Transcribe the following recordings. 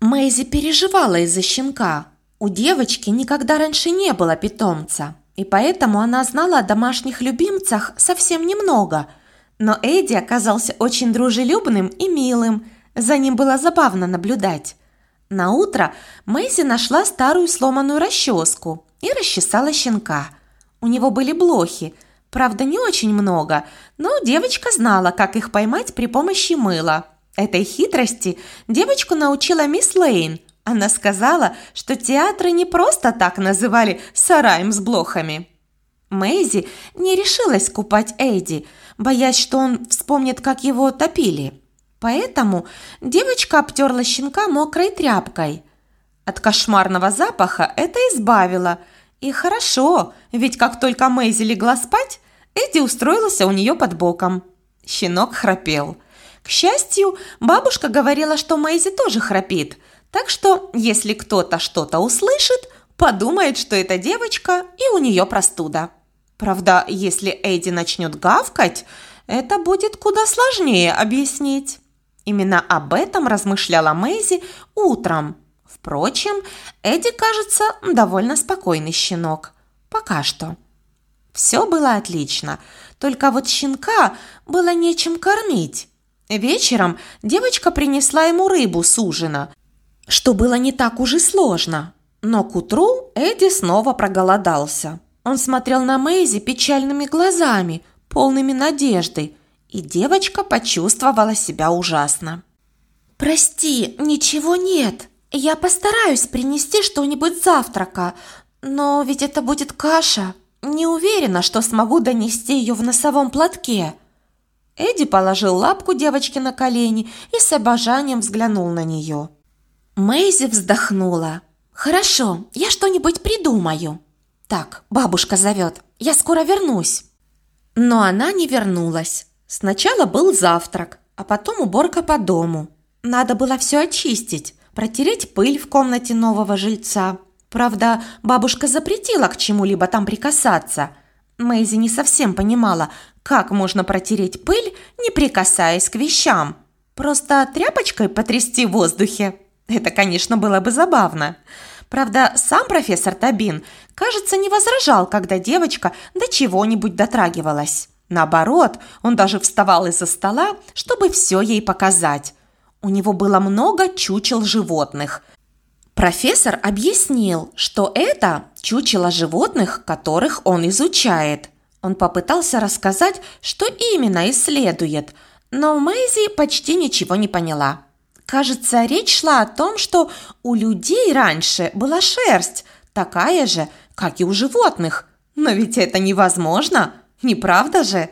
Мэйзи переживала из-за щенка. У девочки никогда раньше не было питомца, и поэтому она знала о домашних любимцах совсем немного. Но Эдди оказался очень дружелюбным и милым. За ним было забавно наблюдать. На утро Мэйзи нашла старую сломанную расческу и расчесала щенка. У него были блохи, правда не очень много, но девочка знала, как их поймать при помощи мыла. Этой хитрости девочку научила мисс Лейн. Она сказала, что театры не просто так называли сараем с блохами. Мэйзи не решилась купать Эдди, боясь, что он вспомнит, как его топили. Поэтому девочка обтерла щенка мокрой тряпкой. От кошмарного запаха это избавило. И хорошо, ведь как только Мэйзи легла спать, Эдди устроился у нее под боком. Щенок храпел. К счастью, бабушка говорила, что Мэйзи тоже храпит, так что если кто-то что-то услышит, подумает, что это девочка и у нее простуда. Правда, если Эдди начнет гавкать, это будет куда сложнее объяснить. Именно об этом размышляла Мэйзи утром. Впрочем, Эдди, кажется, довольно спокойный щенок. Пока что. Все было отлично, только вот щенка было нечем кормить. Вечером девочка принесла ему рыбу с ужина, что было не так уж и сложно. Но к утру Эдди снова проголодался. Он смотрел на Мэйзи печальными глазами, полными надежды, и девочка почувствовала себя ужасно. «Прости, ничего нет. Я постараюсь принести что-нибудь завтрака, но ведь это будет каша. Не уверена, что смогу донести ее в носовом платке». Эдди положил лапку девочке на колени и с обожанием взглянул на нее. Мэйзи вздохнула. «Хорошо, я что-нибудь придумаю». «Так, бабушка зовет. Я скоро вернусь». Но она не вернулась. Сначала был завтрак, а потом уборка по дому. Надо было все очистить, протереть пыль в комнате нового жильца. Правда, бабушка запретила к чему-либо там прикасаться. Мэйзи не совсем понимала, как можно протереть пыль, не прикасаясь к вещам. Просто тряпочкой потрясти в воздухе. Это, конечно, было бы забавно. Правда, сам профессор Табин, кажется, не возражал, когда девочка до чего-нибудь дотрагивалась. Наоборот, он даже вставал из-за стола, чтобы все ей показать. У него было много чучел животных. Профессор объяснил, что это чучело животных, которых он изучает. Он попытался рассказать, что именно исследует, но Мэйзи почти ничего не поняла. Кажется, речь шла о том, что у людей раньше была шерсть, такая же, как и у животных. Но ведь это невозможно – не правда же?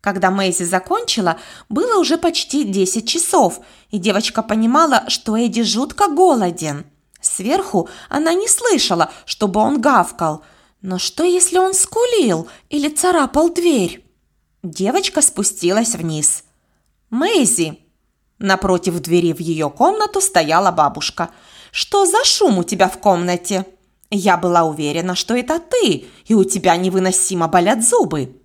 Когда Мэйзи закончила, было уже почти 10 часов, и девочка понимала, что Эдди жутко голоден. Сверху она не слышала, чтобы он гавкал. Но что, если он скулил или царапал дверь? Девочка спустилась вниз. «Мэйзи!» Напротив двери в ее комнату стояла бабушка. «Что за шум у тебя в комнате?» «Я была уверена, что это ты, и у тебя невыносимо болят зубы».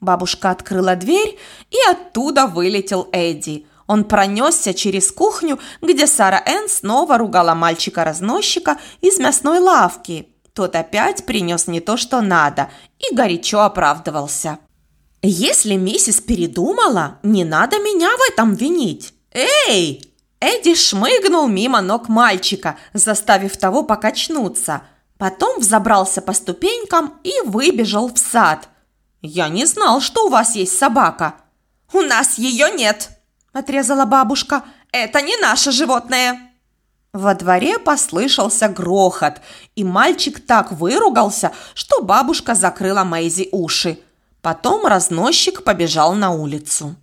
Бабушка открыла дверь, и оттуда вылетел Эдди. Он пронесся через кухню, где Сара Энн снова ругала мальчика-разносчика из мясной лавки. Тот опять принес не то, что надо, и горячо оправдывался. «Если миссис передумала, не надо меня в этом винить. Эй!» Эдди шмыгнул мимо ног мальчика, заставив того покачнуться. Потом взобрался по ступенькам и выбежал в сад – «Я не знал, что у вас есть собака». «У нас ее нет», – отрезала бабушка. «Это не наше животное». Во дворе послышался грохот, и мальчик так выругался, что бабушка закрыла Мэйзи уши. Потом разносчик побежал на улицу.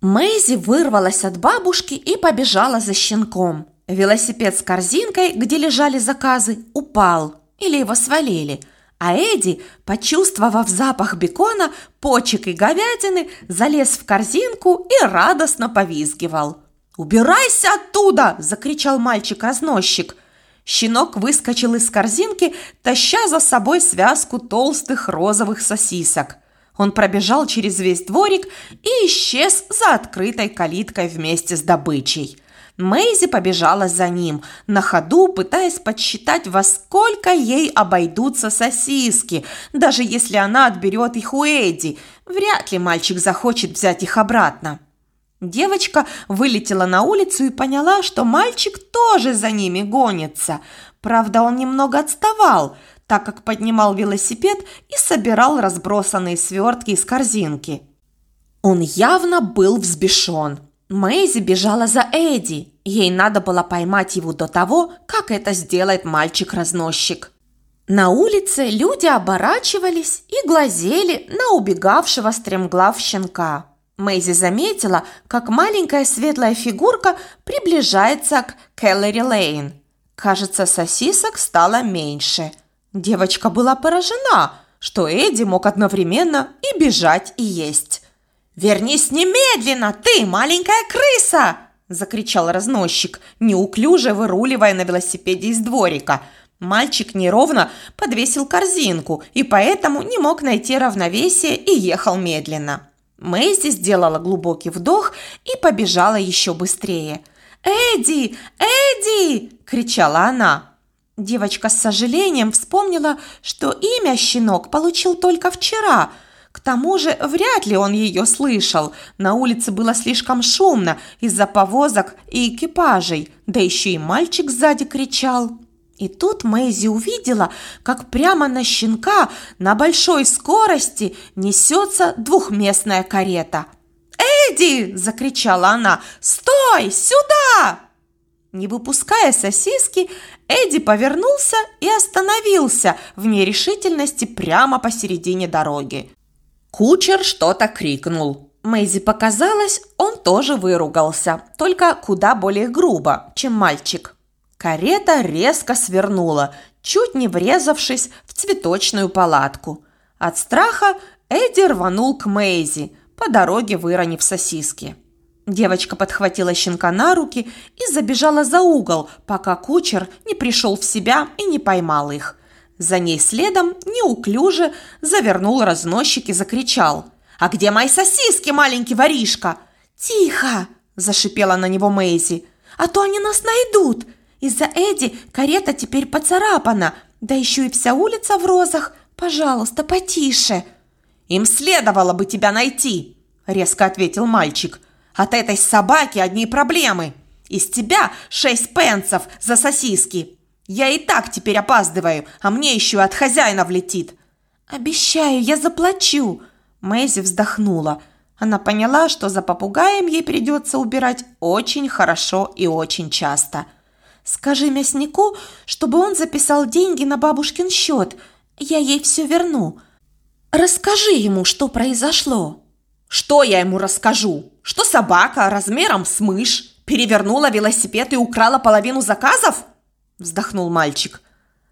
Мэйзи вырвалась от бабушки и побежала за щенком. Велосипед с корзинкой, где лежали заказы, упал или его свалили – а Эдди, почувствовав запах бекона, почек и говядины, залез в корзинку и радостно повизгивал. «Убирайся оттуда!» – закричал мальчик-разносчик. Щенок выскочил из корзинки, таща за собой связку толстых розовых сосисок. Он пробежал через весь дворик и исчез за открытой калиткой вместе с добычей. Мэйзи побежала за ним, на ходу пытаясь подсчитать, во сколько ей обойдутся сосиски, даже если она отберет их у Эдди. Вряд ли мальчик захочет взять их обратно. Девочка вылетела на улицу и поняла, что мальчик тоже за ними гонится. Правда, он немного отставал, так как поднимал велосипед и собирал разбросанные свертки из корзинки. Он явно был взбешен. Мэйзи бежала за Эдди. Ей надо было поймать его до того, как это сделает мальчик-разносчик. На улице люди оборачивались и глазели на убегавшего стремглав щенка. Мэйзи заметила, как маленькая светлая фигурка приближается к Келлери Лейн. Кажется, сосисок стало меньше. Девочка была поражена, что Эдди мог одновременно и бежать, и есть. «Вернись немедленно, ты маленькая крыса!» – закричал разносчик, неуклюже выруливая на велосипеде из дворика. Мальчик неровно подвесил корзинку и поэтому не мог найти равновесие и ехал медленно. Мэйзи сделала глубокий вдох и побежала еще быстрее. «Эдди! Эдди!» – кричала она. Девочка с сожалением вспомнила, что имя щенок получил только вчера – к тому же вряд ли он ее слышал. На улице было слишком шумно из-за повозок и экипажей, да еще и мальчик сзади кричал. И тут Мэйзи увидела, как прямо на щенка на большой скорости несется двухместная карета. «Эдди!» – закричала она. «Стой! Сюда!» Не выпуская сосиски, Эдди повернулся и остановился в нерешительности прямо посередине дороги. Кучер что-то крикнул. Мэйзи показалось, он тоже выругался, только куда более грубо, чем мальчик. Карета резко свернула, чуть не врезавшись в цветочную палатку. От страха Эдди рванул к Мэйзи, по дороге выронив сосиски. Девочка подхватила щенка на руки и забежала за угол, пока кучер не пришел в себя и не поймал их. За ней следом неуклюже завернул разносчик и закричал. «А где мои сосиски, маленький воришка?» «Тихо!» – зашипела на него Мэйзи. «А то они нас найдут! Из-за Эдди карета теперь поцарапана, да еще и вся улица в розах. Пожалуйста, потише!» «Им следовало бы тебя найти!» – резко ответил мальчик. «От этой собаки одни проблемы! Из тебя шесть пенсов за сосиски!» Я и так теперь опаздываю, а мне еще от хозяина влетит. Обещаю, я заплачу. Мэйзи вздохнула. Она поняла, что за попугаем ей придется убирать очень хорошо и очень часто. Скажи мяснику, чтобы он записал деньги на бабушкин счет. Я ей все верну. Расскажи ему, что произошло. Что я ему расскажу? Что собака размером с мышь перевернула велосипед и украла половину заказов? Вздохнул мальчик.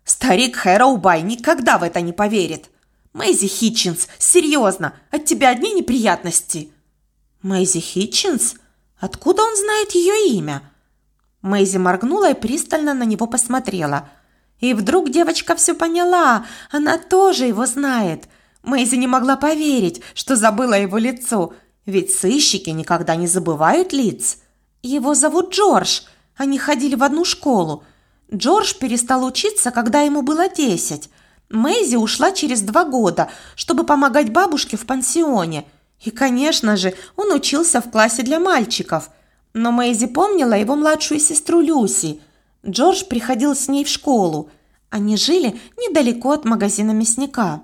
Старик Хэроубай никогда в это не поверит. Мэйзи Хитчинс, серьезно, от тебя одни неприятности. Мэйзи Хитчинс? Откуда он знает ее имя? Мэйзи моргнула и пристально на него посмотрела. И вдруг девочка все поняла, она тоже его знает. Мэйзи не могла поверить, что забыла его лицо, ведь сыщики никогда не забывают лиц. Его зовут Джордж, они ходили в одну школу – Джордж перестал учиться, когда ему было десять. Мэйзи ушла через два года, чтобы помогать бабушке в пансионе. И, конечно же, он учился в классе для мальчиков. Но Мэйзи помнила его младшую сестру Люси. Джордж приходил с ней в школу. Они жили недалеко от магазина мясника.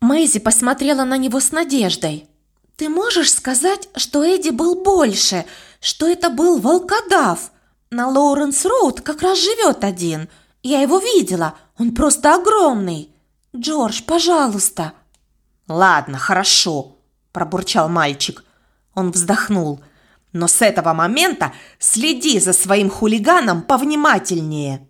Мэйзи посмотрела на него с надеждой. «Ты можешь сказать, что Эдди был больше, что это был волкодав?» На Лоуренс-Роуд как раз живет один. Я его видела. Он просто огромный. Джордж, пожалуйста. Ладно, хорошо, пробурчал мальчик. Он вздохнул. Но с этого момента следи за своим хулиганом повнимательнее.